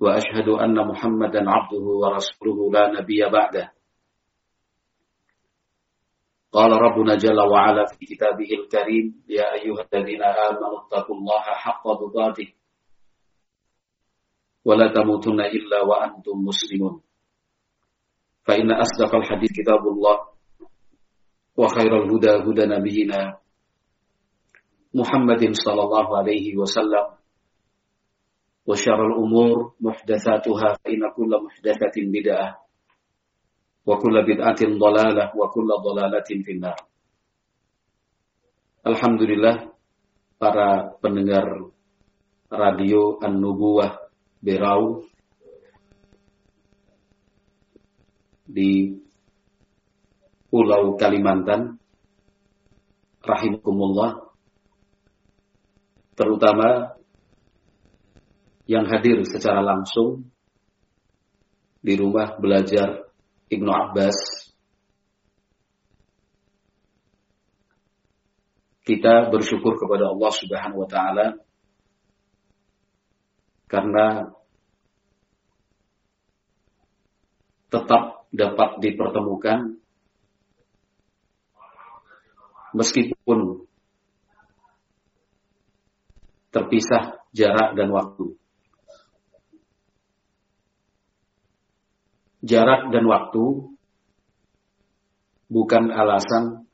وأشهد أن محمدا عبده ورسوله لا نبي بعده. قال ربنا جل وعلا في كتابه الكريم يا أيها الذين آمنوا اتقوا الله حق تقاته ولا تموتن إلا وأنتم مسلمون. فإن أصدق الحديث كتاب الله وخير الهدى هدى نبينا محمد صلى الله عليه وسلم. وشر الأمور محدثاتها فإن كل محدثة بدعة وكل بدعة ضلالة وكل ضلالة في النار Alhamdulillah para pendengar radio An-Nubuwah Berau di Pulau Kalimantan rahimakumullah terutama yang hadir secara langsung di rumah belajar Ibnu Abbas. Kita bersyukur kepada Allah Subhanahu wa taala karena tetap dapat dipertemukan meskipun terpisah jarak dan waktu. Jarak dan waktu bukan alasan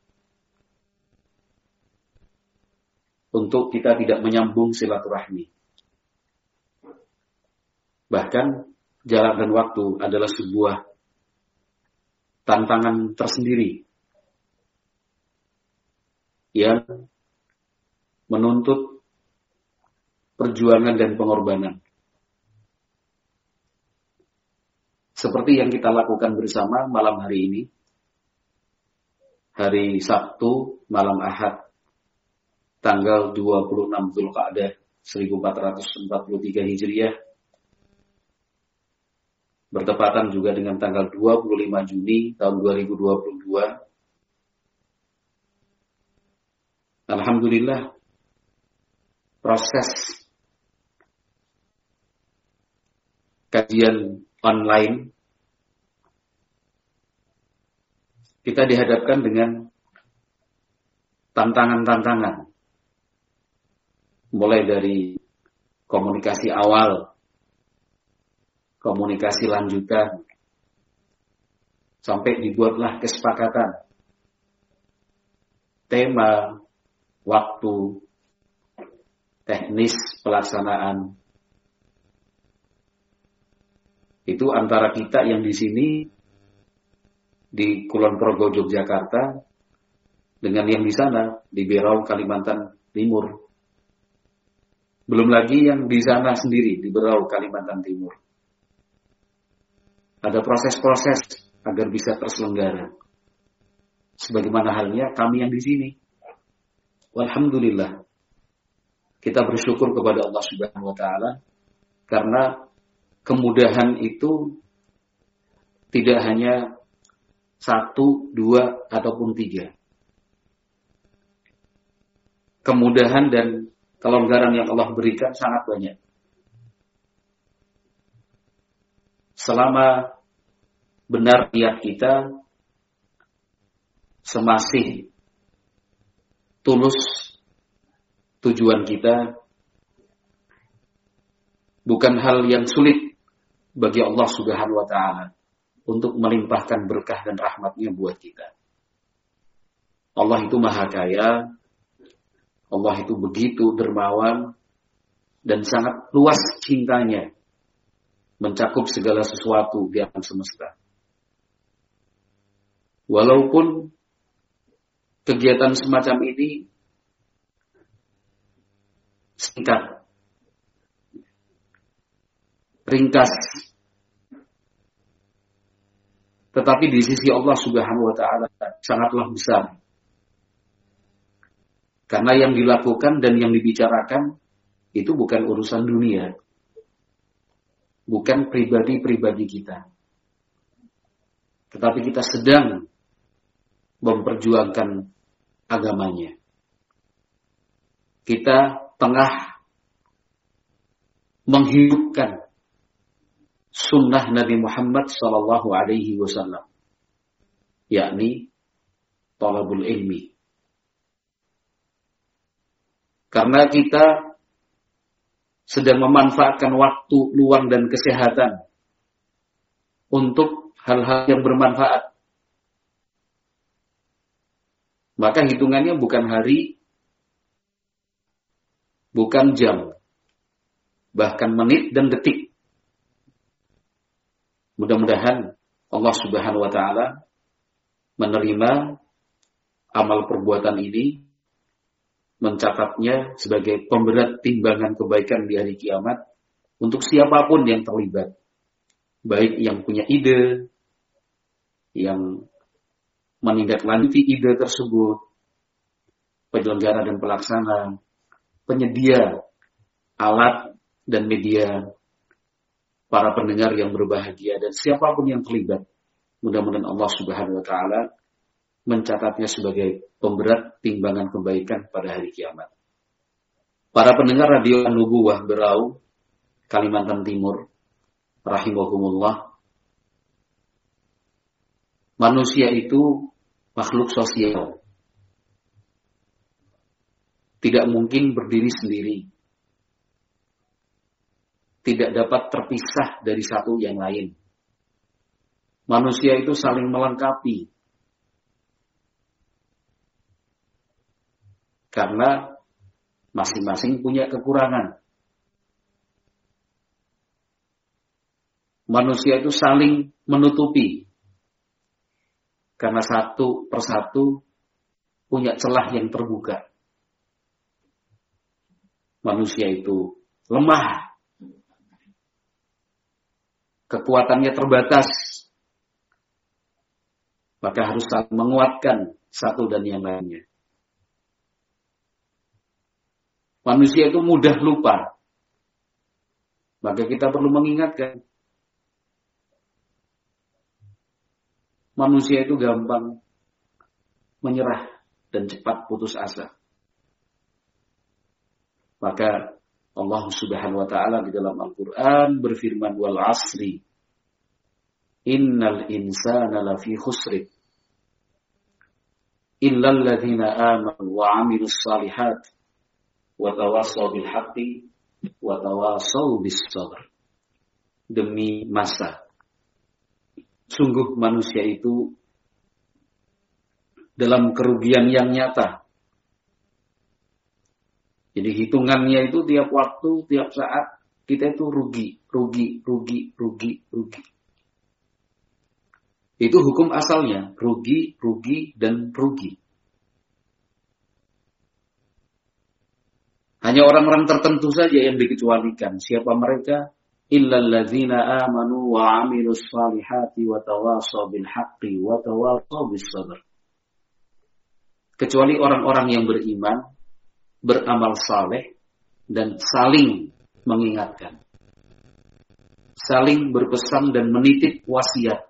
untuk kita tidak menyambung silaturahmi. Bahkan jarak dan waktu adalah sebuah tantangan tersendiri yang menuntut perjuangan dan pengorbanan. Seperti yang kita lakukan bersama malam hari ini. Hari Sabtu, malam Ahad, tanggal 26 Zulqa'dah 1443 Hijriah. Bertepatan juga dengan tanggal 25 Juni tahun 2022. Alhamdulillah proses kajian online kita dihadapkan dengan tantangan-tantangan. Mulai dari komunikasi awal, komunikasi lanjutan, sampai dibuatlah kesepakatan. Tema, waktu, teknis pelaksanaan. Itu antara kita yang di sini di Kulon Progo Yogyakarta dengan yang di sana di Berau Kalimantan Timur. Belum lagi yang di sana sendiri di Berau Kalimantan Timur. Ada proses-proses agar bisa terselenggara. Sebagaimana halnya kami yang di sini. Alhamdulillah. Kita bersyukur kepada Allah Subhanahu wa taala karena kemudahan itu tidak hanya satu, dua, ataupun tiga. Kemudahan dan kelonggaran yang Allah berikan sangat banyak. Selama benar niat kita semasih tulus tujuan kita bukan hal yang sulit bagi Allah Subhanahu wa taala untuk melimpahkan berkah dan rahmatnya buat kita. Allah itu maha kaya, Allah itu begitu dermawan, dan sangat luas cintanya, mencakup segala sesuatu di alam semesta. Walaupun kegiatan semacam ini singkat, ringkas, Tetapi di sisi Allah Subhanahu wa taala sangatlah besar. Karena yang dilakukan dan yang dibicarakan itu bukan urusan dunia. Bukan pribadi-pribadi kita. Tetapi kita sedang memperjuangkan agamanya. Kita tengah menghidupkan sunnah Nabi Muhammad Sallallahu Alaihi Wasallam, yakni talabul ilmi. Karena kita sedang memanfaatkan waktu luang dan kesehatan untuk hal-hal yang bermanfaat. Maka hitungannya bukan hari, bukan jam, bahkan menit dan detik. Mudah-mudahan Allah Subhanahu wa taala menerima amal perbuatan ini mencatatnya sebagai pemberat timbangan kebaikan di hari kiamat untuk siapa pun yang terlibat. Baik yang punya ide, yang menindaklanjuti ide tersebut, penyelenggara dan pelaksana, penyedia alat dan media, para pendengar yang berbahagia dan siapa pun yang terlibat. Mudah-mudahan Allah Subhanahu wa taala mencatatnya sebagai pemberat timbangan kebaikan pada hari kiamat. Para pendengar radio Nubuwah Berau, Kalimantan Timur, rahimahumullah. Manusia itu makhluk sosial. Tidak mungkin berdiri sendiri tidak dapat terpisah dari satu yang lain. Manusia itu saling melengkapi. Karena masing-masing punya kekurangan. Manusia itu saling menutupi. Karena satu persatu punya celah yang terbuka. Manusia itu lemah kekuatannya terbatas. Maka harus menguatkan satu dan yang lainnya. Manusia itu mudah lupa. Maka kita perlu mengingatkan. Manusia itu gampang menyerah dan cepat putus asa. Maka Allah Subhanahu wa taala di dalam Al-Qur'an berfirman wal asri innal insana lafi khusr illa alladziina amanu wa 'amilus shalihat wa tawassaw bil haqqi wa tawassaw bis sabr. Demi masa. Sungguh manusia itu dalam kerugian yang nyata jadi hitungannya itu tiap waktu, tiap saat kita itu rugi, rugi, rugi, rugi, rugi. Itu hukum asalnya, rugi, rugi, dan rugi. Hanya orang-orang tertentu saja yang dikecualikan. Siapa mereka? Amanu wa amilus salihati wa tawasaw wa tawasaw. Kecuali orang-orang yang beriman beramal saleh dan saling mengingatkan. Saling berpesan dan menitip wasiat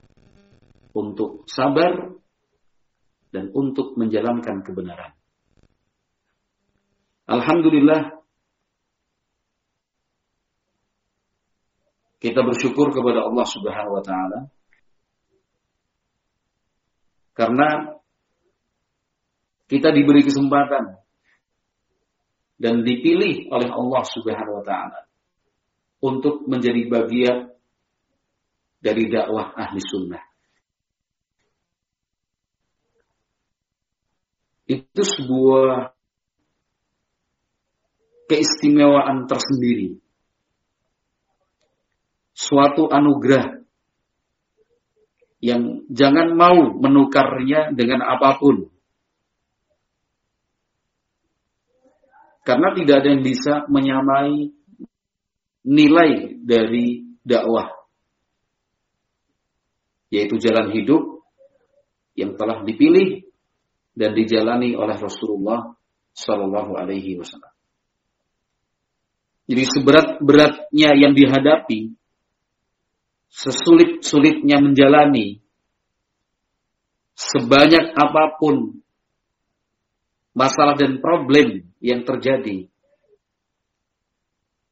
untuk sabar dan untuk menjalankan kebenaran. Alhamdulillah kita bersyukur kepada Allah Subhanahu wa taala karena kita diberi kesempatan dan dipilih oleh Allah Subhanahu wa taala untuk menjadi bagian dari dakwah ahli sunnah. Itu sebuah keistimewaan tersendiri. Suatu anugerah yang jangan mau menukarnya dengan apa pun. Karena tidak ada yang bisa menyamai nilai dari dakwah. yaitu jalan hidup yang telah dipilih dan dijalani oleh Rasulullah Shallallahu Alaihi Wasallam. Jadi seberat-beratnya yang dihadapi, sesulit-sulitnya menjalani, sebanyak apa pun masalah dan problem yang terjadi,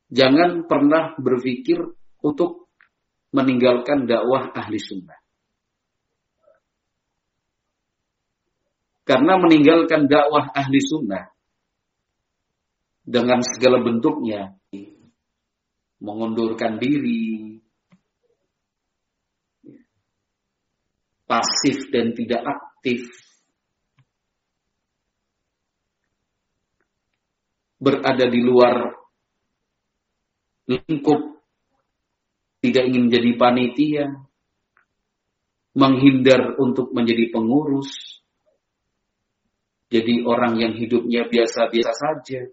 jangan pernah berpikir untuk meninggalkan dakwah ahli sunnah. Karena meninggalkan dakwah ahli sunnah dengan segala bentuknya, mengundurkan diri, pasif dan tidak aktif, berada di luar lingkup, tidak ingin menjadi panitia, menghindar untuk menjadi pengurus, jadi orang yang hidupnya biasa-biasa saja.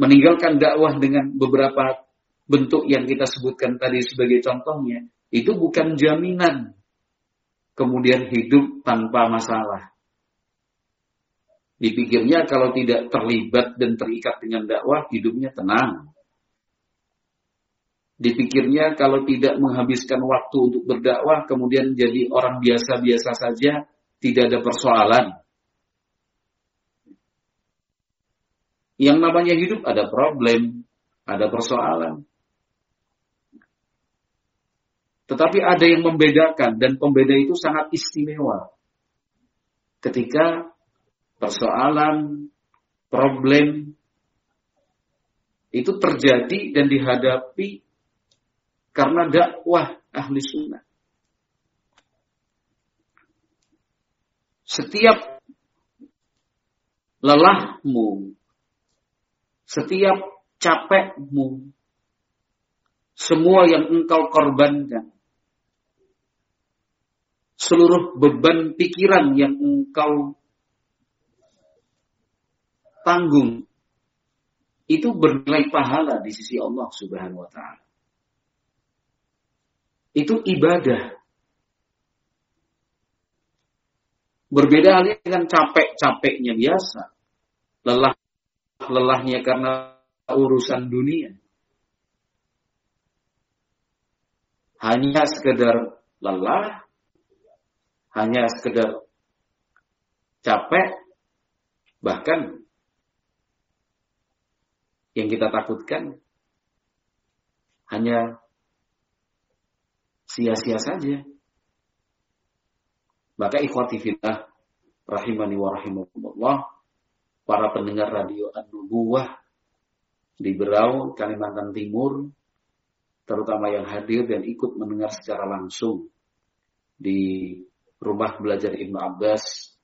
Meninggalkan dakwah dengan beberapa bentuk yang kita sebutkan tadi sebagai contohnya, itu bukan jaminan kemudian hidup tanpa masalah. Dipikirnya kalau tidak terlibat dan terikat dengan dakwah, hidupnya tenang. Dipikirnya kalau tidak menghabiskan waktu untuk berdakwah, kemudian jadi orang biasa-biasa saja, tidak ada persoalan. Yang namanya hidup ada problem, ada persoalan. Tetapi ada yang membedakan dan pembeda itu sangat istimewa. Ketika persoalan, problem itu terjadi dan dihadapi karena dakwah ahli sunnah. Setiap lelahmu, setiap capekmu, semua yang engkau korbankan, seluruh beban pikiran yang engkau tanggung, itu bernilai pahala di sisi Allah Subhanahu wa Ta'ala itu ibadah. Berbeda halnya dengan capek-capeknya biasa. Lelah lelahnya karena urusan dunia. Hanya sekedar lelah, hanya sekedar capek, bahkan yang kita takutkan hanya sia-sia saja. Maka ikhwati fillah rahimani wa rahimakumullah para pendengar radio An-Nubuwah di Berau, Kalimantan Timur, terutama yang hadir dan ikut mendengar secara langsung di rumah belajar Ibnu Abbas.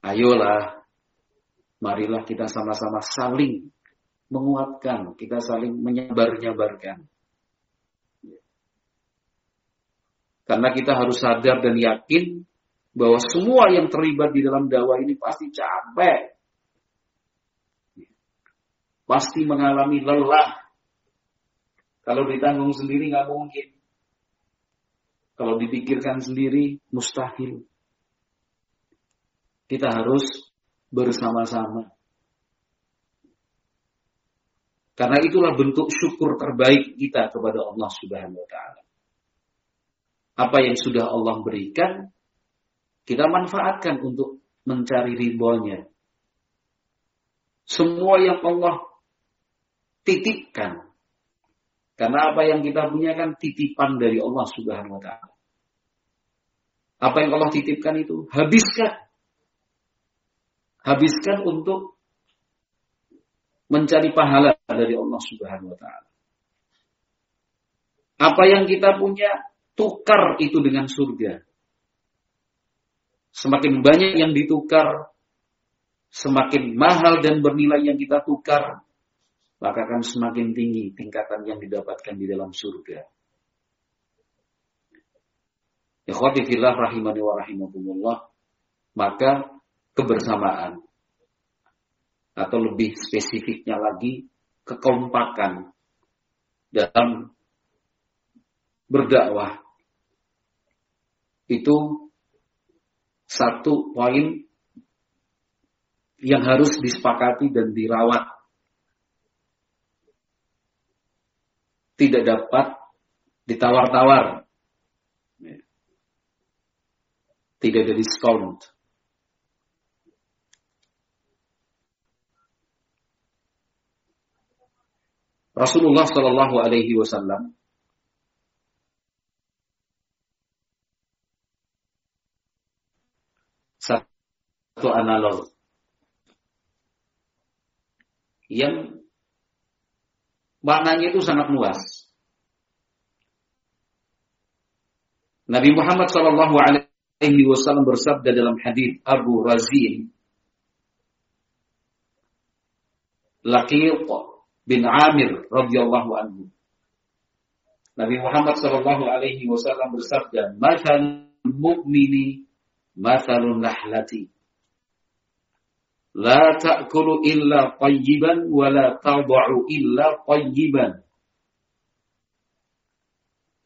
Ayolah, marilah kita sama-sama saling menguatkan, kita saling menyebar-nyebarkan Karena kita harus sadar dan yakin bahwa semua yang terlibat di dalam dakwah ini pasti capek. Pasti mengalami lelah. Kalau ditanggung sendiri nggak mungkin. Kalau dipikirkan sendiri mustahil. Kita harus bersama-sama. Karena itulah bentuk syukur terbaik kita kepada Allah Subhanahu wa taala apa yang sudah Allah berikan, kita manfaatkan untuk mencari ridhonya. Semua yang Allah titipkan. Karena apa yang kita punya kan titipan dari Allah Subhanahu wa taala. Apa yang Allah titipkan itu habiskan. Habiskan untuk mencari pahala dari Allah Subhanahu wa taala. Apa yang kita punya tukar itu dengan surga. Semakin banyak yang ditukar, semakin mahal dan bernilai yang kita tukar, maka akan semakin tinggi tingkatan yang didapatkan di dalam surga. Fillah rahimani wa rahimakumullah, maka kebersamaan atau lebih spesifiknya lagi kekompakan dalam berdakwah itu satu poin yang harus disepakati dan dirawat. Tidak dapat ditawar-tawar. Tidak ada diskon. Rasulullah Shallallahu Alaihi Wasallam satu analog yang maknanya itu sangat luas. Nabi Muhammad Shallallahu Alaihi Wasallam bersabda dalam hadis Abu Razin, Laqiq bin Amir radhiyallahu anhu. Nabi Muhammad sallallahu alaihi wasallam bersabda, "Mathal mu'mini mathalun nahlati." La ta'kulu illa tayyiban wa la tad'u illa tayyiban.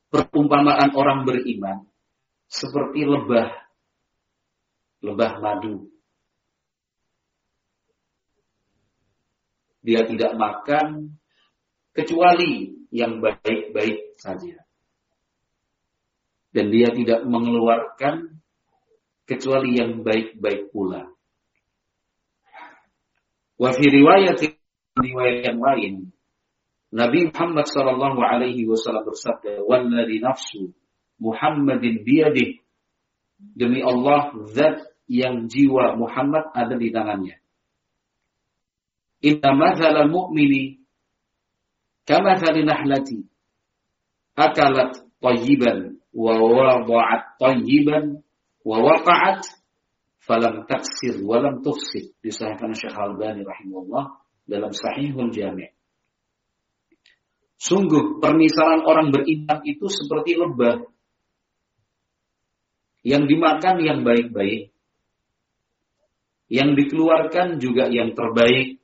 Perumpamaan orang beriman seperti lebah lebah madu dia tidak makan kecuali yang baik-baik saja. Dan dia tidak mengeluarkan kecuali yang baik-baik pula. Wa fi riwayat riwayat yang lain, Nabi Muhammad sallallahu alaihi wasallam bersabda, "Walladzi nafsu Muhammadin biyadih." Demi Allah, zat yang jiwa Muhammad ada di tangannya. Inna mathala mu'mini kamathali nahlati. Akalat tayyiban wa wada'at tayyiban wa waqa'at falam taksir wa lam tufsid disahkan Syekh Al-Albani rahimahullah dalam Sahihul Jami' Sungguh permisalan orang beriman itu seperti lebah yang dimakan yang baik-baik yang dikeluarkan juga yang terbaik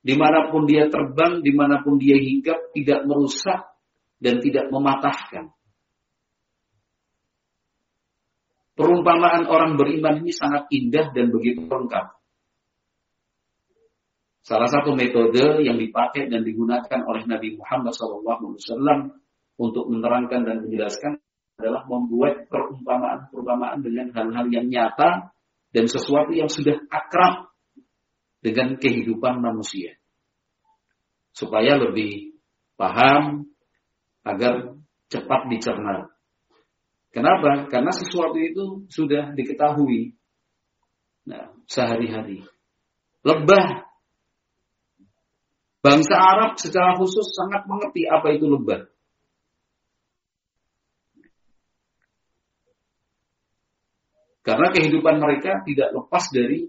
Di mana pun dia terbang, di mana pun dia hinggap, tidak merusak dan tidak mematahkan. Perumpamaan orang beriman ini sangat indah dan begitu lengkap. Salah satu metode yang dipakai dan digunakan oleh Nabi Muhammad SAW untuk menerangkan dan menjelaskan adalah membuat perumpamaan-perumpamaan dengan hal-hal yang nyata dan sesuatu yang sudah akrab dengan kehidupan manusia. Supaya lebih paham agar cepat dicerna. Kenapa? Karena sesuatu itu sudah diketahui nah, sehari-hari. Lebah. Bangsa Arab secara khusus sangat mengerti apa itu lebah. Karena kehidupan mereka tidak lepas dari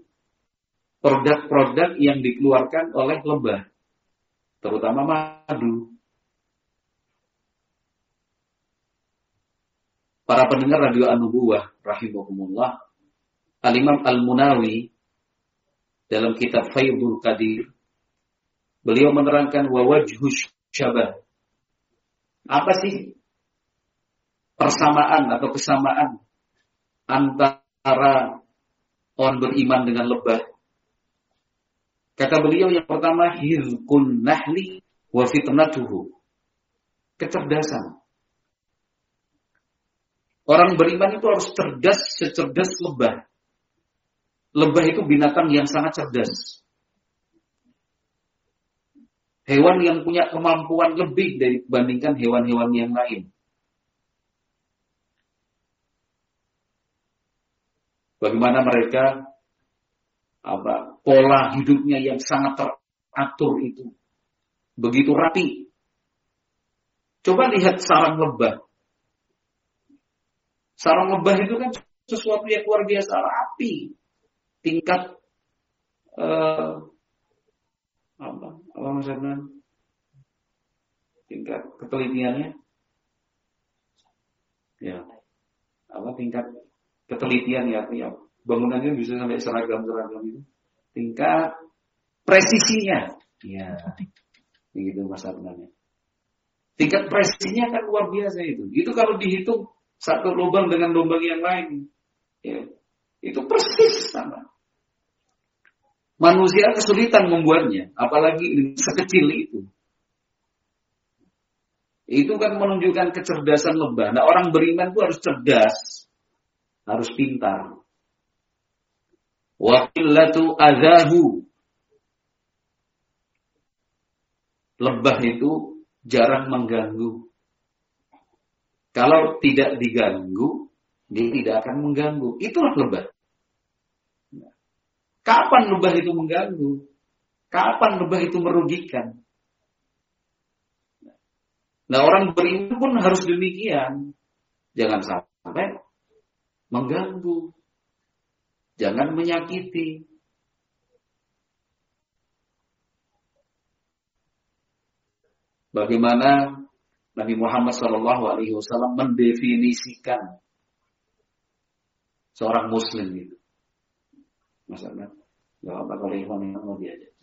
produk-produk yang dikeluarkan oleh lebah, terutama madu. Para pendengar radio An-Nubuwah rahimahumullah, Al-Imam Al-Munawi dalam kitab Faidul Qadir beliau menerangkan wa wajhu syabah. Apa sih persamaan atau kesamaan antara orang beriman dengan lebah Kata beliau yang pertama hizkun nahli wa fitnatuhu. Kecerdasan. Orang beriman itu harus cerdas secerdas lebah. Lebah itu binatang yang sangat cerdas. Hewan yang punya kemampuan lebih dibandingkan hewan-hewan yang lain. Bagaimana mereka apa pola hidupnya yang sangat teratur itu begitu rapi. Coba lihat sarang lebah. Sarang lebah itu kan sesuatu yang luar biasa rapi. Tingkat uh, apa apa maksudnya? Tingkat ketelitiannya. Ya. Apa tingkat ketelitian ya, ya bangunannya bisa sampai seragam-seragam itu. Tingkat presisinya. Ya. Begitu Mas Adnan Tingkat presisinya kan luar biasa itu. Itu kalau dihitung satu lubang dengan lubang yang lain, ya, itu persis sama. Manusia kesulitan membuatnya, apalagi sekecil itu. Itu kan menunjukkan kecerdasan lebah. Nah orang beriman itu harus cerdas, harus pintar. Wakillatu azahu. Lebah itu jarang mengganggu. Kalau tidak diganggu, dia tidak akan mengganggu. Itulah lebah. Kapan lebah itu mengganggu? Kapan lebah itu merugikan? Nah orang beriman pun harus demikian. Jangan sampai mengganggu. Jangan menyakiti. Bagaimana Nabi Muhammad Wasallam mendefinisikan seorang Muslim itu. Nggak apa kalau Ikhwan mau diajak.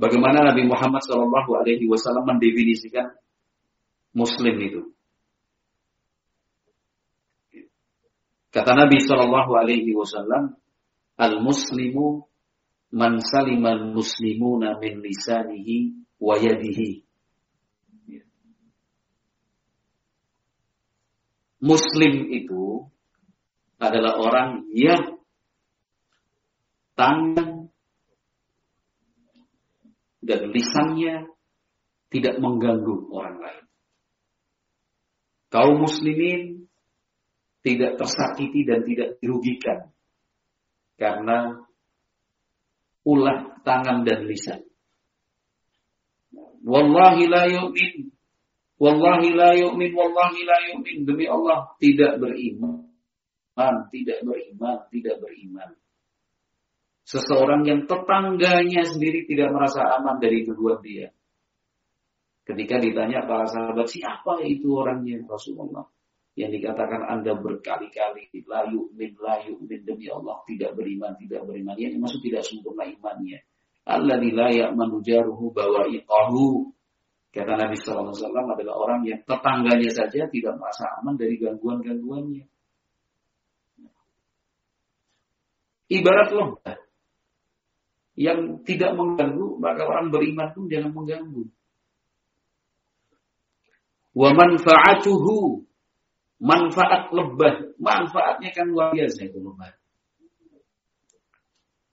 Bagaimana Nabi Muhammad Wasallam mendefinisikan Muslim itu? Kata Nabi Shallallahu Alaihi Wasallam, al Muslimu man saliman muslimuna min lisanihi wa. Muslim itu adalah orang yang tangan dan lisannya tidak mengganggu orang lain. Kaum muslimin tidak tersakiti dan tidak dirugikan karena ulah tangan dan lisan. Wallahi la yu'min. Wallahi la yu'min. Wallahi la yu'min. Demi Allah tidak beriman. Tidak beriman. Tidak beriman. Seseorang yang tetangganya sendiri tidak merasa aman dari kedua dia. Ketika ditanya para sahabat, siapa itu orangnya Rasulullah? Yang dikatakan Anda berkali-kali layu min layu min demi Allah tidak beriman tidak beriman. Ini maksud tidak sempurna imannya. Allah la manujaruhu bawa iqahu kata Nabi sallallahu alaihi wasallam adalah orang yang tetangganya saja tidak merasa aman dari gangguan-gangguannya. Ibarat lebah yang tidak mengganggu maka orang beriman pun jangan mengganggu. Wa manfaatuhu manfaat lebah, manfaatnya kan luar biasa itu lebah.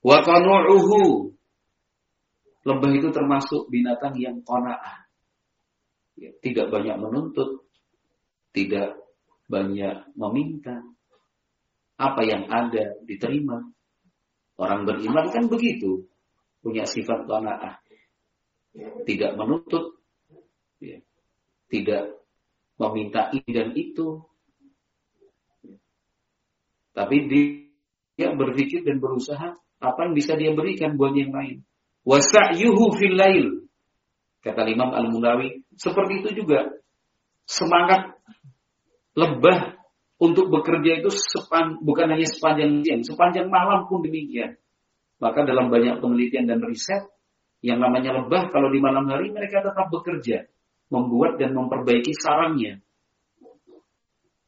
Wa qanu'uhu. Lebah itu termasuk binatang yang qanaah. Ya, tidak banyak menuntut, tidak banyak meminta. Apa yang ada diterima. Orang beriman kan begitu, punya sifat qanaah. Tidak menuntut, ya, tidak meminta ini dan itu, tapi dia berpikir dan berusaha apa yang bisa dia berikan buat yang lain. Wasa'yuhu fil lail. Kata Imam Al-Munawi, seperti itu juga semangat lebah untuk bekerja itu sepan, bukan hanya sepanjang siang, sepanjang malam pun demikian. Maka dalam banyak penelitian dan riset, yang namanya lebah kalau di malam hari mereka tetap bekerja, membuat dan memperbaiki sarangnya.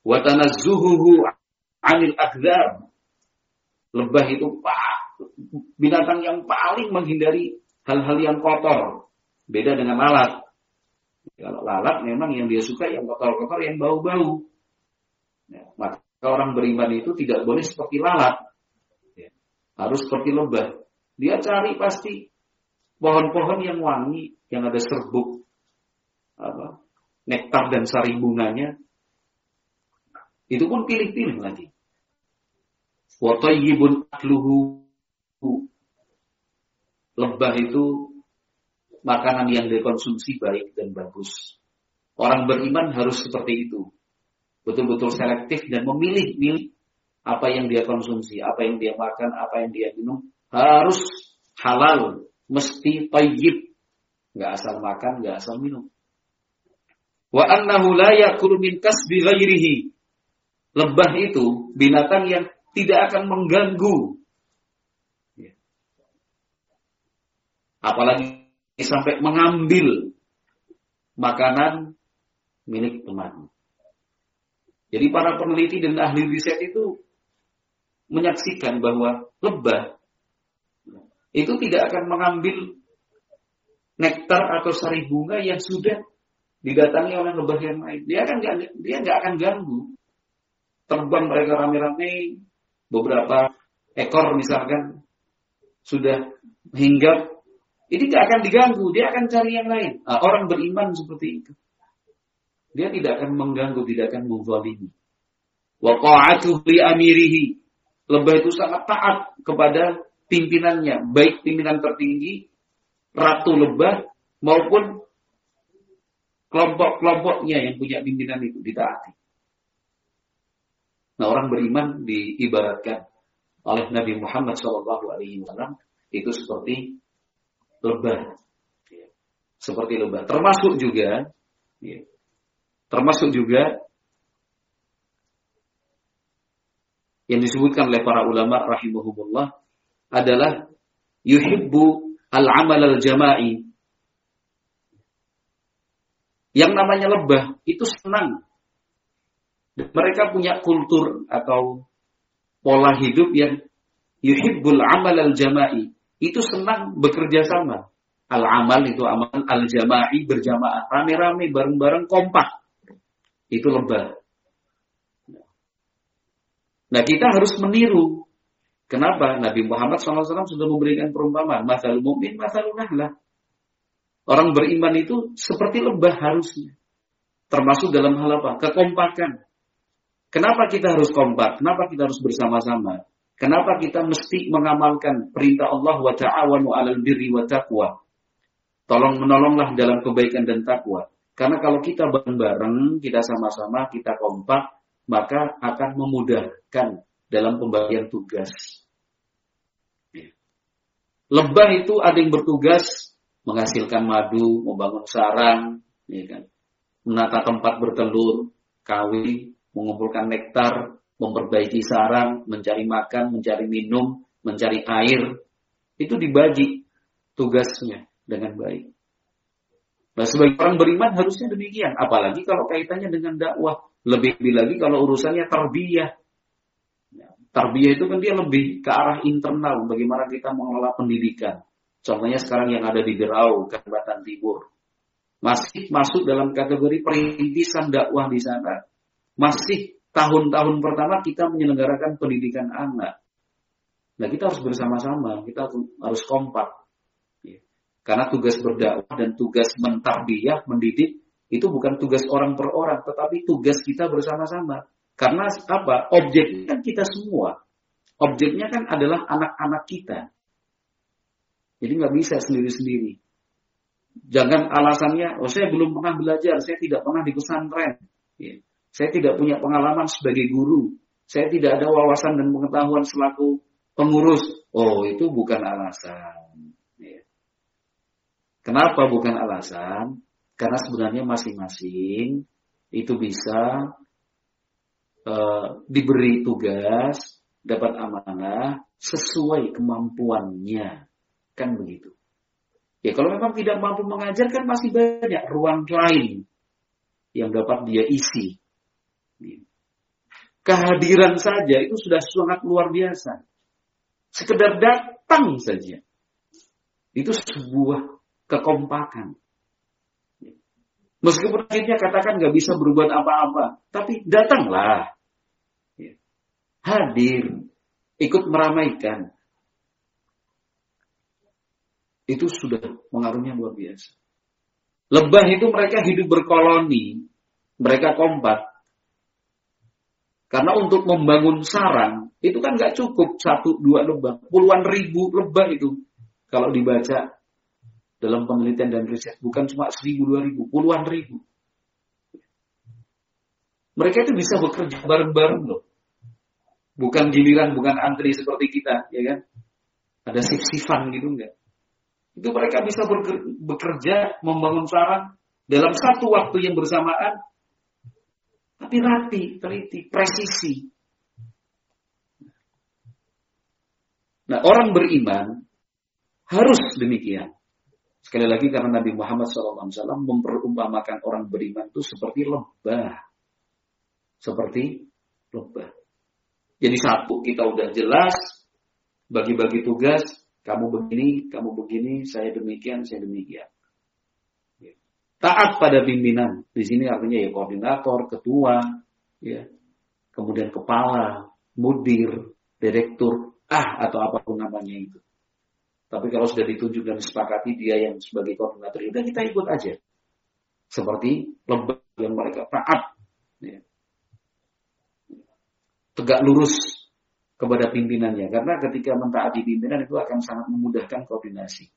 Watanazzuhuhu anil akzar. Lebah itu binatang yang paling menghindari hal-hal yang kotor. Beda dengan lalat. Kalau lalat memang yang dia suka yang kotor-kotor, yang bau-bau. Ya, maka orang beriman itu tidak boleh seperti lalat. Ya, harus seperti lebah. Dia cari pasti pohon-pohon yang wangi, yang ada serbuk, apa, nektar dan sari bunganya, itu pun pilih-pilih lagi. Wa akluhu. Lebah itu makanan yang dikonsumsi baik dan bagus. Orang beriman harus seperti itu. Betul-betul selektif dan memilih-milih apa yang dia konsumsi, apa yang dia makan, apa yang dia minum. Harus halal, mesti tayyib. Gak asal makan, gak asal minum. Wa annahu la yakulu min kasbi ghairihi. Lebah itu binatang yang tidak akan mengganggu. Apalagi sampai mengambil makanan milik teman. Jadi para peneliti dan ahli riset itu menyaksikan bahwa lebah itu tidak akan mengambil nektar atau sari bunga yang sudah didatangi oleh lebah yang lain. Dia akan dia nggak akan ganggu. Terbang mereka rame-rame, beberapa ekor misalkan sudah hinggap, ini nggak akan diganggu. Dia akan cari yang lain. Nah, orang beriman seperti itu. Dia tidak akan mengganggu, tidak akan menzalimi. Wa qa'atuhu li amirihi. Lebah itu sangat taat kepada pimpinannya, baik pimpinan tertinggi, ratu lebah maupun kelompok-kelompoknya yang punya pimpinan itu ditaati. Nah, orang beriman diibaratkan oleh Nabi Muhammad SAW itu seperti lebah, seperti lebah. Termasuk juga, ya, termasuk juga yang disebutkan oleh para ulama rahimahumullah adalah yuhibbu al-amal al-jama'i. Yang namanya lebah itu senang. Mereka punya kultur atau pola hidup yang yuhibbul amal al-jama'i. Itu senang bekerja sama. Al-amal itu amal al-jama'i berjamaah. Rame-rame bareng-bareng kompak. Itu lebah. Nah kita harus meniru. Kenapa? Nabi Muhammad SAW sudah memberikan perumpamaan. Masalul mu'min, masalul nahlah. Orang beriman itu seperti lebah harusnya. Termasuk dalam hal apa? Kekompakan. Kenapa kita harus kompak? Kenapa kita harus bersama-sama? Kenapa kita mesti mengamalkan perintah Allah wa ta'awanu 'alal birri wa taqwa? Tolong menolonglah dalam kebaikan dan takwa. Karena kalau kita bareng-bareng, kita sama-sama, kita kompak, maka akan memudahkan dalam pembagian tugas. Ya. Lebah itu ada yang bertugas menghasilkan madu, membangun sarang, ya kan? menata tempat bertelur, kawin, mengumpulkan nektar, memperbaiki sarang, mencari makan, mencari minum, mencari air. Itu dibagi tugasnya dengan baik. Nah, sebagai orang beriman harusnya demikian. Apalagi kalau kaitannya dengan dakwah. Lebih-lebih lagi kalau urusannya tarbiyah. Ya, tarbiyah itu kan dia lebih ke arah internal. Bagaimana kita mengelola pendidikan. Contohnya sekarang yang ada di Berau, Kalimantan Timur. Masih masuk dalam kategori perintisan dakwah di sana. Masih tahun-tahun pertama kita menyelenggarakan pendidikan anak. Nah kita harus bersama-sama, kita harus kompak. Ya. Karena tugas berdakwah dan tugas mentarbiyah, mendidik itu bukan tugas orang per orang, tetapi tugas kita bersama-sama. Karena apa? Objeknya kan kita semua. Objeknya kan adalah anak-anak kita. Jadi nggak bisa sendiri-sendiri. Jangan alasannya, oh saya belum pernah belajar, saya tidak pernah di pesantren. Ya. Saya tidak punya pengalaman sebagai guru. Saya tidak ada wawasan dan pengetahuan selaku pengurus. Oh, itu bukan alasan. Ya. Kenapa bukan alasan? Karena sebenarnya masing-masing itu bisa uh, diberi tugas, dapat amanah sesuai kemampuannya. Kan begitu. Ya kalau memang tidak mampu mengajar kan masih banyak ruang lain yang dapat dia isi. Kehadiran saja itu sudah sangat luar biasa. Sekedar datang saja. Itu sebuah kekompakan. Meskipun akhirnya katakan nggak bisa berbuat apa-apa, tapi datanglah, ya. hadir, ikut meramaikan. Itu sudah pengaruhnya luar biasa. Lebah itu mereka hidup berkoloni, mereka kompak. Karena untuk membangun sarang itu kan nggak cukup. Satu dua lebah, puluhan ribu lebah itu. Kalau dibaca dalam penelitian dan riset bukan cuma seribu dua ribu puluhan ribu. Mereka itu bisa bekerja bareng-bareng loh. Bukan giliran bukan antri seperti kita ya kan? Ada sif-sifan gitu enggak itu mereka bisa bekerja membangun sarang dalam satu waktu yang bersamaan tapi rapi, teliti, presisi. Nah, orang beriman harus demikian. Sekali lagi karena Nabi Muhammad SAW memperumpamakan orang beriman itu seperti lebah. Seperti lebah. Jadi satu, kita udah jelas bagi-bagi tugas, kamu begini, kamu begini, saya demikian, saya demikian. Taat pada pimpinan. Di sini artinya ya koordinator, ketua, ya, kemudian kepala, mudir, direktur, ah atau apa pun namanya itu. Tapi kalau sudah ditunjuk dan disepakati dia yang sebagai koordinator, udah kita ikut aja. Seperti lembah yang mereka taat. Ya. Tegak lurus kepada pimpinannya. Karena ketika mentaati pimpinan itu akan sangat memudahkan koordinasi.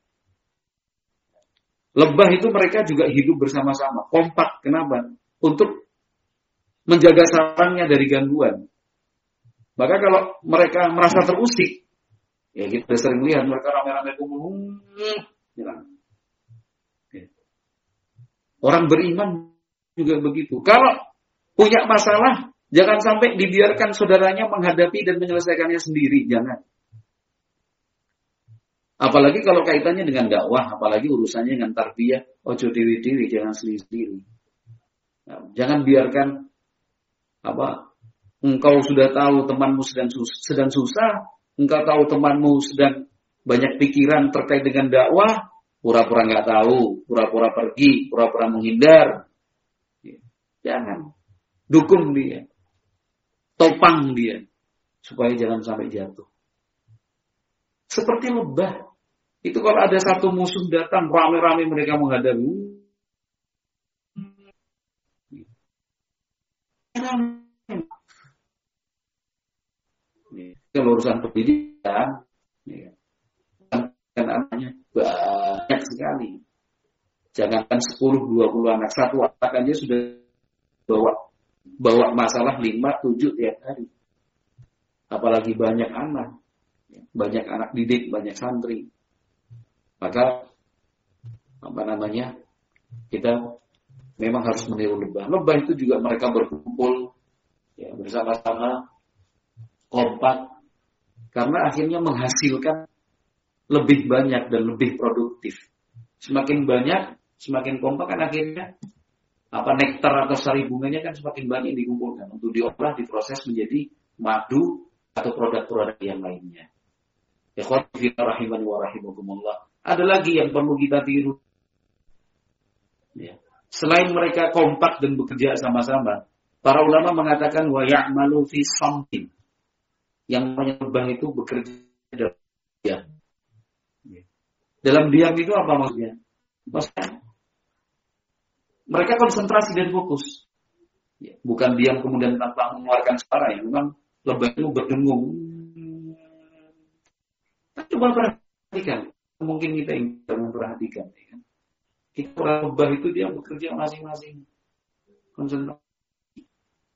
Lebah itu mereka juga hidup bersama-sama, kompak. Kenapa? Untuk menjaga sarangnya dari gangguan. Maka kalau mereka merasa terusik, Ya kita sering lihat mereka rame-rame kumpul. Ya. Orang beriman juga begitu. Kalau punya masalah, jangan sampai dibiarkan saudaranya menghadapi dan menyelesaikannya sendiri. Jangan. Apalagi kalau kaitannya dengan dakwah, apalagi urusannya dengan tarbiyah, ojo dewi-dewi, jangan sendiri-sendiri. Nah, jangan biarkan apa engkau sudah tahu temanmu sedang sedang susah, engkau tahu temanmu sedang banyak pikiran terkait dengan dakwah, pura-pura nggak tahu, pura-pura pergi, pura-pura menghindar. Jangan. Dukung dia. Topang dia. Supaya jangan sampai jatuh. Seperti lebah. Itu kalau ada satu musuh datang, rame-rame mereka menghadapi. kalau urusan pendidikan. Kan anaknya banyak sekali. Jangankan 10 20 anak satu anak aja sudah bawa bawa masalah 5 7 tiap hari. Apalagi banyak anak. Banyak anak didik banyak santri maka apa namanya kita memang harus meniru lebah lebah itu juga mereka berkumpul ya, bersama-sama kompak karena akhirnya menghasilkan lebih banyak dan lebih produktif. Semakin banyak, semakin kompak kan akhirnya apa nektar atau sari bunganya kan semakin banyak dikumpulkan untuk diolah diproses menjadi madu atau produk-produk yang lainnya. Ya rahimani wa rahimakumullah. Ada lagi yang perlu kita tiru. Ya. Selain mereka kompak dan bekerja sama-sama, para ulama mengatakan wa ya'malu fi something yang namanya lebah itu bekerja dalam diam. Dalam diam itu apa maksudnya? Maksudnya mereka konsentrasi dan fokus. Bukan diam kemudian tanpa mengeluarkan suara ya. Memang lebah itu berdengung. Coba perhatikan. Mungkin kita ingin memperhatikan. Ya. Kan? Kita lebah itu dia bekerja masing-masing. Konsentrasi.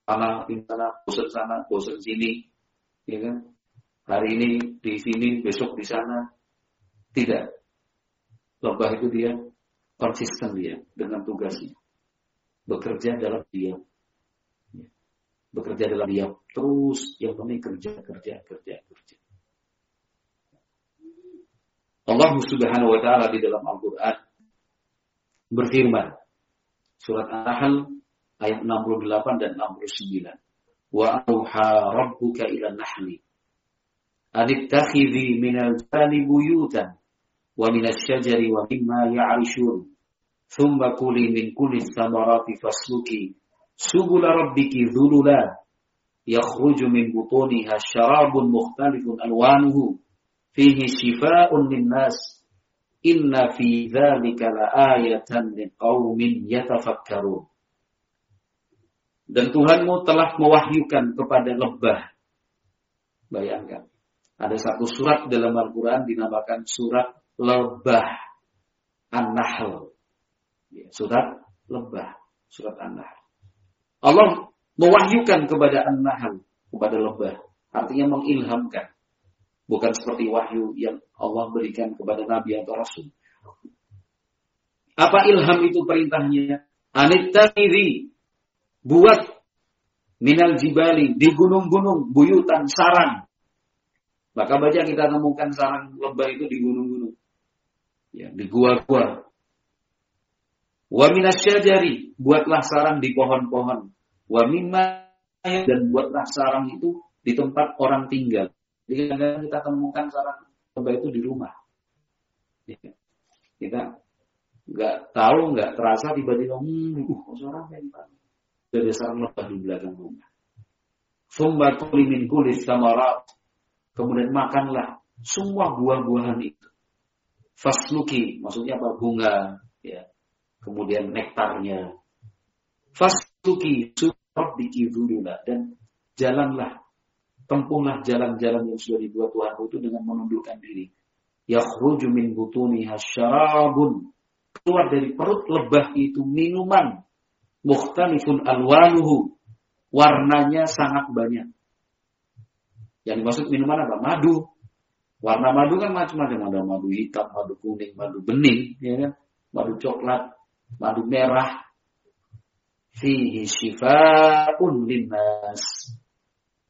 Sana, sana, bosan sana, bosan sini ya kan? Hari ini di sini, besok di sana. Tidak. Lebah itu dia konsisten dia dengan tugasnya. Bekerja dalam diam. Ya. Bekerja dalam diam. Terus yang penting kerja, kerja, kerja, kerja. Allah Subhanahu wa taala di dalam Al-Qur'an berfirman surat An-Nahl ayat 68 dan 69 wa auha rabbuka ila nahli an ittakhidhi min al-jibali buyutan wa min asy-syajari wa mimma ya'rishun thumma kuli min kulli thamarati fasluki subula rabbiki dhulula yakhruju min butuniha syarabun mukhtalifun alwanuhu fihi shifaa'un lin-nas inna fi dzalika laayatan liqaumin yatafakkarun dan Tuhanmu telah mewahyukan kepada lebah. Bayangkan. Ada satu surat dalam Al-Quran dinamakan surat lebah. An-Nahl. Ya, surat lebah. Surat An-Nahl. Allah mewahyukan kepada An-Nahl. Kepada lebah. Artinya mengilhamkan. Bukan seperti wahyu yang Allah berikan kepada Nabi atau Rasul. Apa ilham itu perintahnya? Anittaqidhi buat minal jibali di gunung-gunung buyutan sarang. Maka baca kita temukan sarang lebah itu di gunung-gunung. Ya, di gua-gua. Wa minasyajari, buatlah sarang di pohon-pohon. Wa dan buatlah sarang itu di tempat orang tinggal. Jadi kita temukan sarang lebah itu di rumah. Ya. Kita nggak tahu, nggak terasa tiba-tiba, hmm, uh, sarang yang Dari sarang lebah di belakang rumah. Summa min kulis samarat. Kemudian makanlah semua buah-buahan itu. Fasluki, maksudnya apa? Bunga, ya. Kemudian nektarnya. Fasluki rabbiki dzulula dan jalanlah tempuhlah jalan-jalan yang sudah dibuat Tuhan itu dengan menundukkan diri. Yakhruju min butuniha syarabun. Keluar dari perut lebah itu minuman. Mukhtalifun alwanuhu. Warnanya sangat banyak. Yang dimaksud minuman apa? Madu. Warna madu kan macam-macam. Ada madu hitam, madu kuning, madu bening. Ya kan? Madu coklat, madu merah. Fihi syifa'un linnas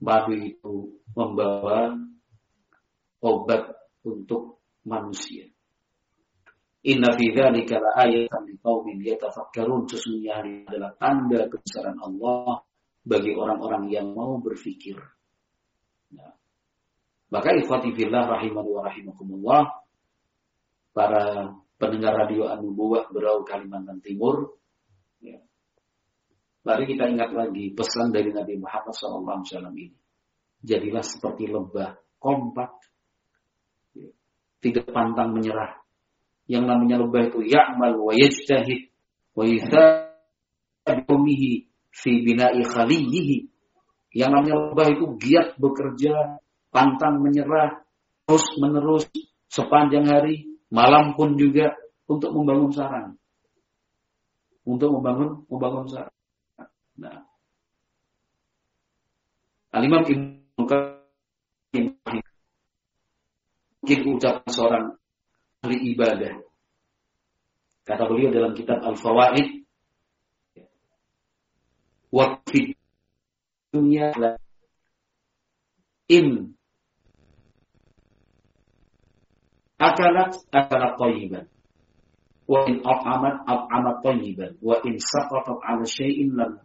madu itu membawa obat untuk manusia. Inna fi dzalika laayatan liqaumin yatafakkarun. Sesungguhnya ini adalah tanda kebesaran Allah bagi orang-orang yang mau berfikir. Nah. Maka ikhwati fillah rahimani wa rahimakumullah para pendengar radio An-Nubuwah Berau Kalimantan Timur ya, Mari kita ingat lagi pesan dari Nabi Muhammad SAW ini. Jadilah seperti lebah, kompak, tidak pantang menyerah. Yang namanya lebah itu ya'mal wa yajtahid wa yuthabihi fi bina'i khaliyihi. Yang namanya lebah itu giat bekerja, pantang menyerah, terus menerus sepanjang hari, malam pun juga untuk membangun sarang. Untuk membangun membangun sarang. Nah. Al-Imam Ibnu mungkin ucapan seorang ahli ibadah. Kata beliau dalam kitab Al-Fawaid, waktu dunia in akalat akalat tayyiban wa in at'amat at'amat tayyiban wa in saqatat ala syai'in lam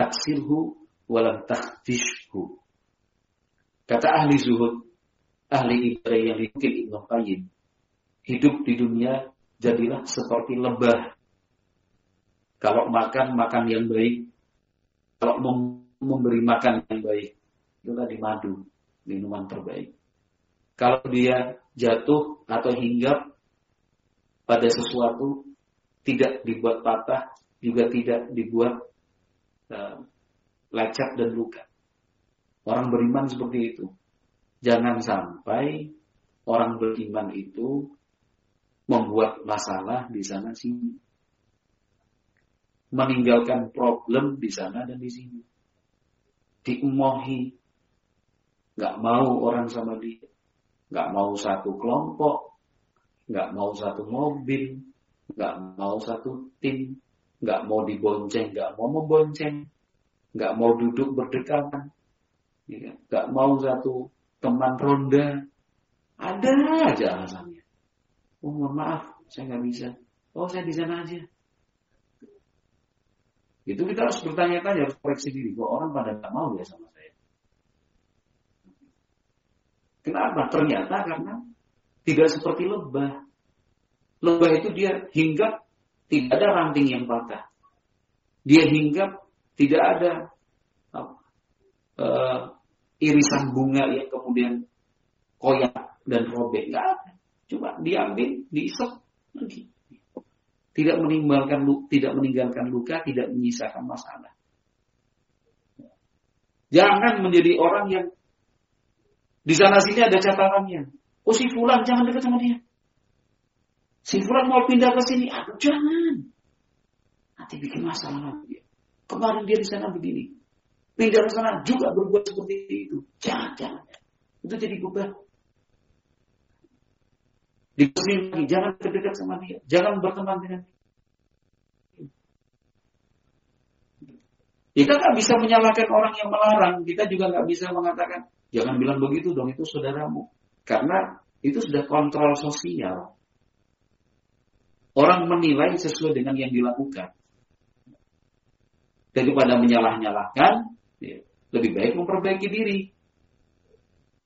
taksirhu walam takhdishhu. Kata ahli zuhud, ahli ibadah yang dikutip Ibnu Qayyim, hidup di dunia jadilah seperti lebah. Kalau makan, makan yang baik. Kalau memberi makan yang baik, itu tadi madu, minuman terbaik. Kalau dia jatuh atau hinggap pada sesuatu, tidak dibuat patah, juga tidak dibuat lecet dan luka. Orang beriman seperti itu. Jangan sampai orang beriman itu membuat masalah di sana sini. Meninggalkan problem di sana dan di sini. Diumohi. Gak mau orang sama dia. Gak mau satu kelompok. Gak mau satu mobil. Gak mau satu tim nggak mau dibonceng, nggak mau membonceng, nggak mau duduk berdekatan, ya, nggak mau satu teman ronda, ada aja alasannya. Oh mohon maaf, saya nggak bisa. Oh saya di sana aja. Itu kita harus bertanya-tanya, harus koreksi diri. Kok orang pada nggak mau ya sama saya? Kenapa? Ternyata karena tidak seperti lebah. Lebah itu dia hinggap tidak ada ranting yang patah. Dia hinggap tidak ada uh, irisan bunga yang kemudian koyak dan robek. Enggak ada. Coba diambil, diisep lagi. Tidak meninggalkan tidak meninggalkan luka, tidak menyisakan masalah. Jangan menjadi orang yang di sana sini ada catatannya. Oh si fulan jangan dekat sama dia. Si Fulan mau pindah ke sini, aduh jangan. Nanti bikin masalah lagi. Kemarin dia di sana begini. Pindah ke sana juga berbuat seperti itu. Jangan, jangan. Itu jadi beban. Sini lagi, jangan terdekat sama dia. Jangan berteman dengan dia. Kita nggak bisa menyalahkan orang yang melarang. Kita juga nggak bisa mengatakan, jangan bilang begitu dong, itu saudaramu. Karena itu sudah kontrol sosial. Orang menilai sesuai dengan yang dilakukan. Daripada menyalah-nyalahkan, ya, lebih baik memperbaiki diri.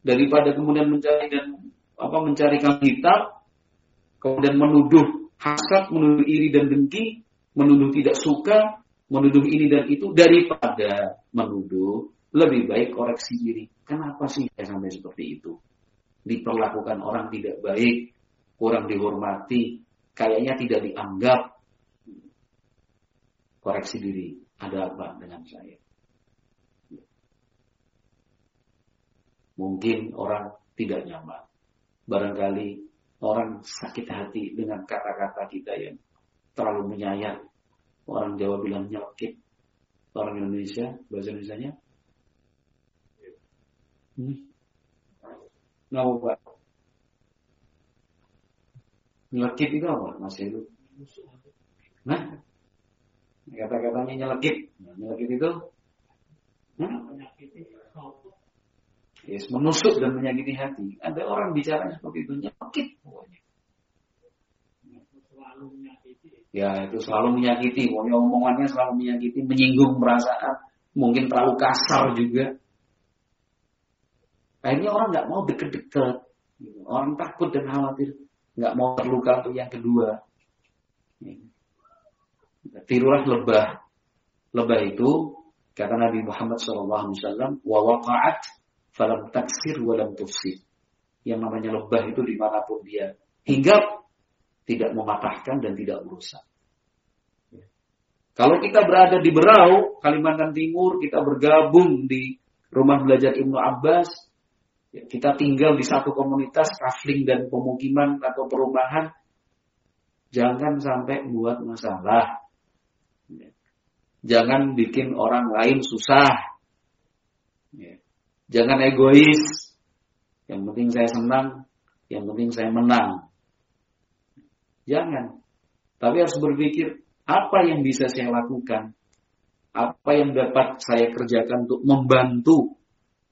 Daripada kemudian mencari dan apa mencarikan kitab, kemudian menuduh hasad, menuduh iri dan dengki, menuduh tidak suka, menuduh ini dan itu daripada menuduh lebih baik koreksi diri. Kenapa sih saya sampai seperti itu? Diperlakukan orang tidak baik, kurang dihormati, kayaknya tidak dianggap. Koreksi diri, ada apa dengan saya? Mungkin orang tidak nyaman. Barangkali orang sakit hati dengan kata-kata kita yang terlalu menyayat. Orang Jawa bilang nyelkit. Orang Indonesia, bahasa Indonesia-nya Hmm. Nggak Nyelekit itu apa Mas itu? Nah, kata-katanya nyelekit. Nah, nyelekit itu? Hmm? Yes, menusuk dan menyakiti hati. Ada orang bicara seperti itu nyelekit pokoknya. Ya itu selalu menyakiti, pokoknya omongannya selalu menyakiti, menyinggung perasaan, mungkin terlalu kasar juga. Akhirnya orang nggak mau deket-deket. Orang takut dan khawatir. Nggak mau terluka untuk yang kedua. Tirulah lebah. Lebah itu, kata Nabi Muhammad SAW, wa waqa'at falam taksir walam tufsir. Yang namanya lebah itu di mana pun dia hingga tidak mematahkan dan tidak merusak. Kalau kita berada di Berau, Kalimantan Timur, kita bergabung di rumah belajar Ibnu Abbas, kita tinggal di satu komunitas kafling dan pemukiman atau perumahan, jangan sampai buat masalah. Jangan bikin orang lain susah. Jangan egois. Yang penting saya senang, yang penting saya menang. Jangan. Tapi harus berpikir apa yang bisa saya lakukan, apa yang dapat saya kerjakan untuk membantu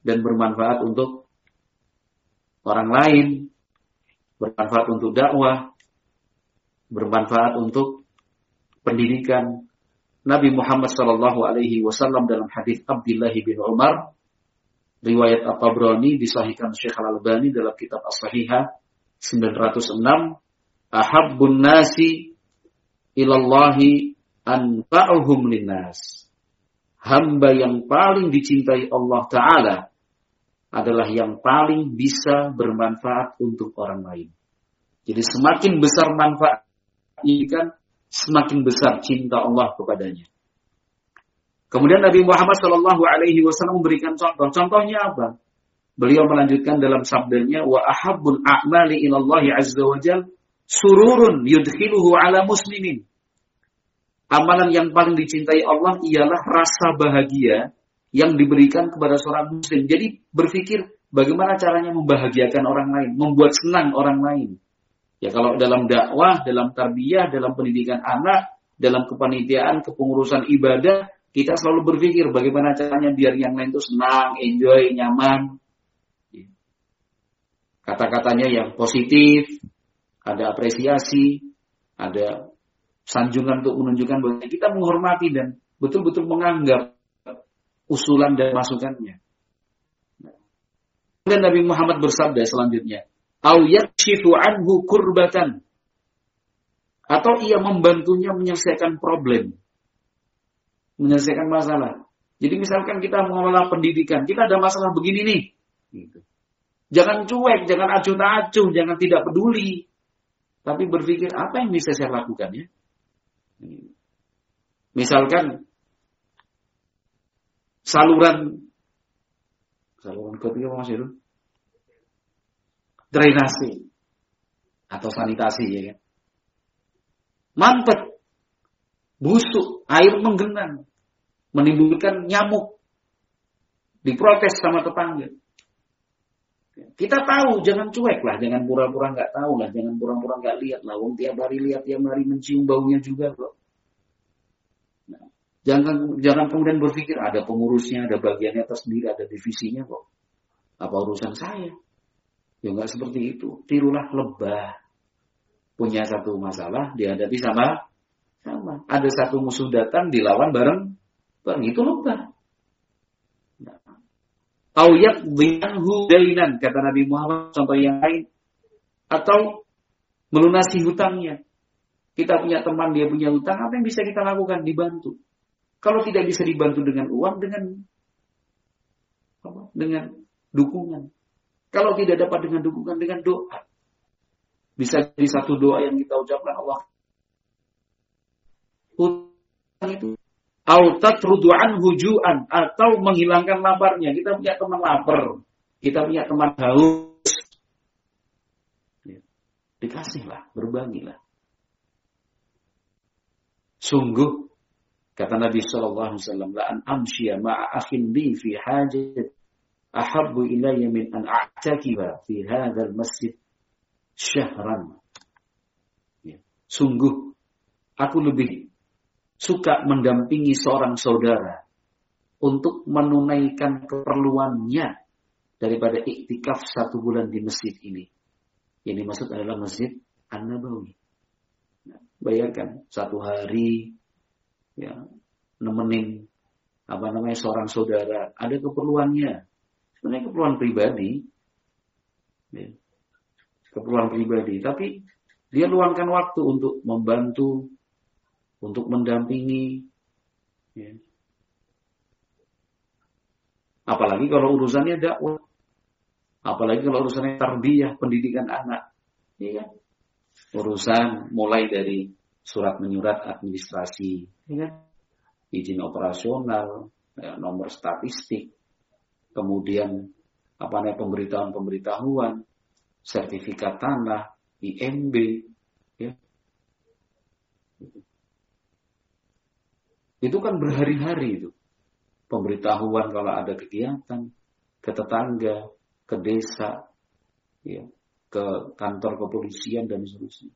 dan bermanfaat untuk orang lain, bermanfaat untuk dakwah, bermanfaat untuk pendidikan. Nabi Muhammad Shallallahu Alaihi Wasallam dalam hadis Abdullah bin Umar, riwayat At-Tabrani disahihkan Syekh Al Albani dalam kitab As-Sahihah 906, ahabbun nasi ilallahi anfa'uhum linnas. Hamba yang paling dicintai Allah Ta'ala adalah yang paling bisa bermanfaat untuk orang lain. Jadi semakin besar manfaat ini kan semakin besar cinta Allah kepadanya. Kemudian Nabi Muhammad Shallallahu Alaihi Wasallam memberikan contoh. Contohnya apa? Beliau melanjutkan dalam sabdanya, wa ahabbul a'mali ilallahi azza wa jal sururun yudkhiluhu ala muslimin. Amalan yang paling dicintai Allah ialah rasa bahagia yang diberikan kepada seorang muslim. Jadi berpikir bagaimana caranya membahagiakan orang lain, membuat senang orang lain. Ya kalau dalam dakwah, dalam tarbiyah, dalam pendidikan anak, dalam kepanitiaan, kepengurusan ibadah, kita selalu berpikir bagaimana caranya biar yang lain itu senang, enjoy, nyaman. Kata-katanya yang positif, ada apresiasi, ada sanjungan untuk menunjukkan bahwa kita menghormati dan betul-betul menganggap usulan dan masukannya. Dan Nabi Muhammad bersabda selanjutnya, "Au yakshifu anhu kurbatan." Atau ia membantunya menyelesaikan problem. Menyelesaikan masalah. Jadi misalkan kita mengelola pendidikan, kita ada masalah begini nih. Gitu. Jangan cuek, jangan acuh tak acuh, jangan tidak peduli. Tapi berpikir apa yang bisa saya lakukan ya. Misalkan saluran. Saluran ketiga apa masih itu drainasi atau sanitasi ya kan? Mampet busuk. Air menggenang. Menimbulkan nyamuk. Diprotes sama tetangga. Kita tahu jangan cuek lah. Jangan pura-pura nggak tahu lah. Jangan pura-pura nggak lihat lah. Wong tiap hari lihat tiap hari mencium baunya juga kok Jangan jangan kemudian berpikir ada pengurusnya, ada bagiannya tersendiri, ada divisinya kok. Apa urusan saya? Ya nggak seperti itu. Tirulah lebah. punya satu masalah dihadapi sama sama. Ada satu musuh datang dilawan bareng bareng itu lomba. Auyat bianhu dainan kata Nabi Muhammad contoh yang lain atau melunasi hutangnya. Kita punya teman dia punya hutang apa yang bisa kita lakukan dibantu. Kalau tidak bisa dibantu dengan uang dengan apa? dengan dukungan. Kalau tidak dapat dengan dukungan dengan doa. Bisa jadi satu doa yang kita ucapkan Allah itu autat ruduan hujuan atau menghilangkan laparnya. Kita punya teman lapar, kita punya teman haus. Ya. Dikasihlah, berbagilah. Sungguh kata Nabi Shallallahu Alaihi Wasallam, la an amshiya ma'a akhin bi fi hajat ilayya min an a'takiba fi masjid syahran. Ya. Sungguh, aku lebih suka mendampingi seorang saudara untuk menunaikan keperluannya daripada iktikaf satu bulan di masjid ini. Yang dimaksud adalah masjid An-Nabawi. Nah, bayangkan satu hari ya nemenin apa namanya seorang saudara ada keperluannya sebenarnya keperluan pribadi ya keperluan pribadi, tapi dia luangkan waktu untuk membantu, untuk mendampingi. Ya. Apalagi kalau urusannya dakwah, apalagi kalau urusannya tarbiyah, pendidikan anak, ya kan? Urusan mulai dari surat menyurat administrasi, ya izin operasional, ya, nomor statistik, kemudian apa namanya pemberitahuan-pemberitahuan, sertifikat tanah, IMB, ya. Itu kan berhari-hari itu. Pemberitahuan kalau ada kegiatan ke tetangga, ke desa, ya, ke kantor kepolisian dan seterusnya.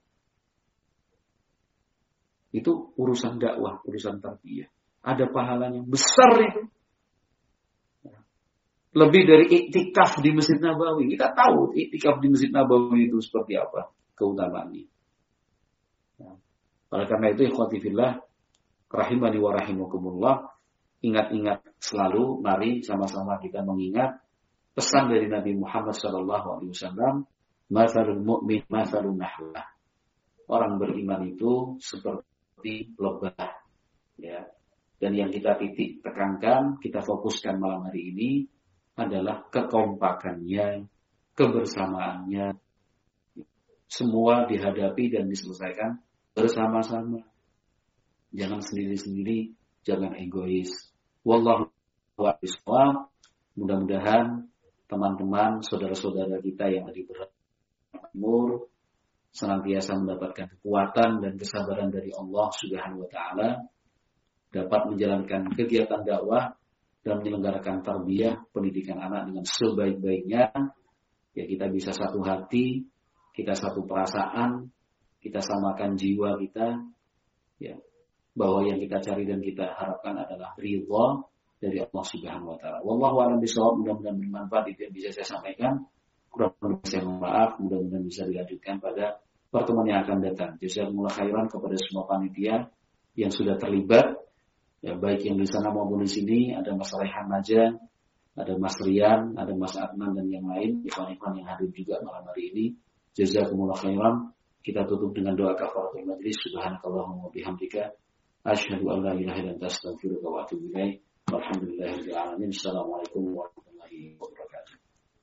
Itu urusan dakwah, urusan tarbiyah. Ada pahalanya besar itu lebih dari iktikaf di Masjid Nabawi. Kita tahu iktikaf di Masjid Nabawi itu seperti apa keutamaannya. Ya. Oleh karena itu, ikhwatifillah, rahimani wa rahimakumullah, ingat-ingat selalu, mari sama-sama kita mengingat pesan dari Nabi Muhammad SAW, Mathalul mu'min, mathalul nahlah. Orang beriman itu seperti lebah. Ya. Dan yang kita titik tekankan, kita fokuskan malam hari ini, adalah kekompakannya, kebersamaannya. Semua dihadapi dan diselesaikan bersama-sama. Jangan sendiri-sendiri, jangan egois. Wallahu a'lam. Mudah-mudahan teman-teman, saudara-saudara kita yang ada di timur senantiasa mendapatkan kekuatan dan kesabaran dari Allah Subhanahu wa taala dapat menjalankan kegiatan dakwah dan menyelenggarakan tarbiyah pendidikan anak dengan sebaik-baiknya. Ya kita bisa satu hati kita satu perasaan kita samakan jiwa kita. Ya bahwa yang kita cari dan kita harapkan adalah ridha dari Allah Subhanahu wa taala. Wallahu a'lam bishawab, mudah-mudahan bermanfaat. Itu yang bisa saya sampaikan. Kurang lebih saya maaf, mudah-mudahan bisa dilanjutkan pada pertemuan yang akan datang. Jazakumullah khairan kepada semua panitia yang sudah terlibat ya baik yang di sana maupun di sini. Ada Mas Rehan aja ada Mas Rian, ada Mas Adnan dan yang lain ikhwan-ikhwan yang hadir juga malam hari ini. Jazakumullah khairan. Kita tutup dengan doa kafaratul majlis. Subhanakallahumma bihamdika asyhadu an la ilaha illa anta wa atubu ilaik. Walhamdulillahirabbil alamin. Assalamualaikum warahmatullahi wabarakatuh